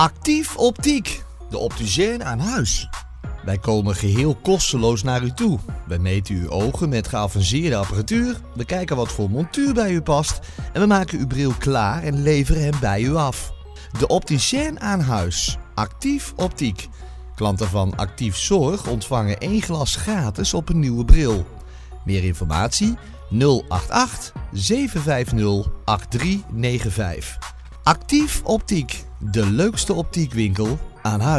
Actief Optiek, de opticien aan huis. Wij komen geheel kosteloos naar u toe. We meten uw ogen met geavanceerde apparatuur, we kijken wat voor montuur bij u past en we maken uw bril klaar en leveren hem bij u af. De opticien aan huis, Actief Optiek. Klanten van Actief Zorg ontvangen één glas gratis op een nieuwe bril. Meer informatie 088 750 8395. Actief Optiek, de leukste optiekwinkel aan huis.